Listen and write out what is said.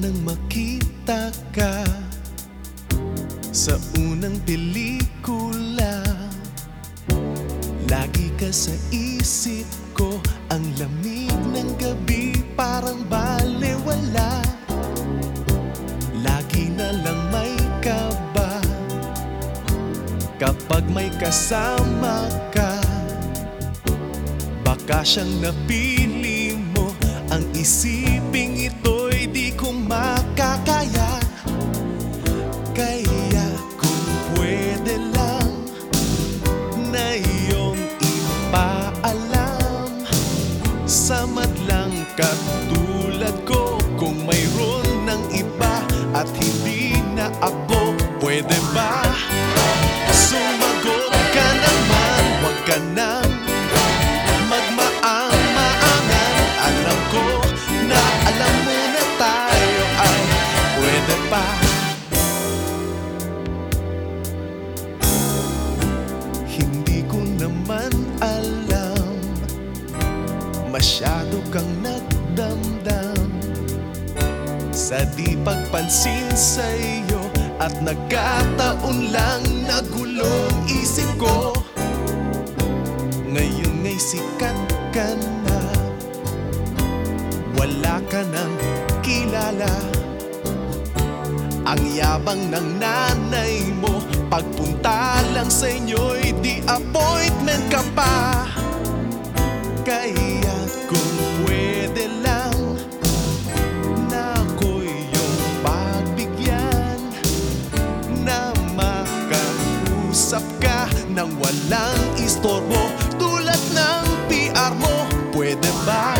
nang makita ka Sa unang pelikula. Lagi ka sa isip ko Ang lamig ng gabi parang balewala Lagi na lang may kaba. Kapag may kasama ka Baka siyang napili mo. Ang isiping katulad ko Kung mayroon ng iba At hindi na ako Pwede ba? Sumagot ka naman Huwag ka nang magmaang-maangan. Alam na alam mo na tayo ay pwede pa. Hindi ko alam. Masyado kang nagdamdam Sa di pagpansin sa'yo At nagkataon lang nagulong isip ko. Ngayon ngay sikat ka na. Wala ka nang kilala. Ang yabang ng nanay mo Pagpunta lang sa inyo'y di appointment ka pa. Kaya Nang walang istorbo Tulad ng PR mo Pwede ba?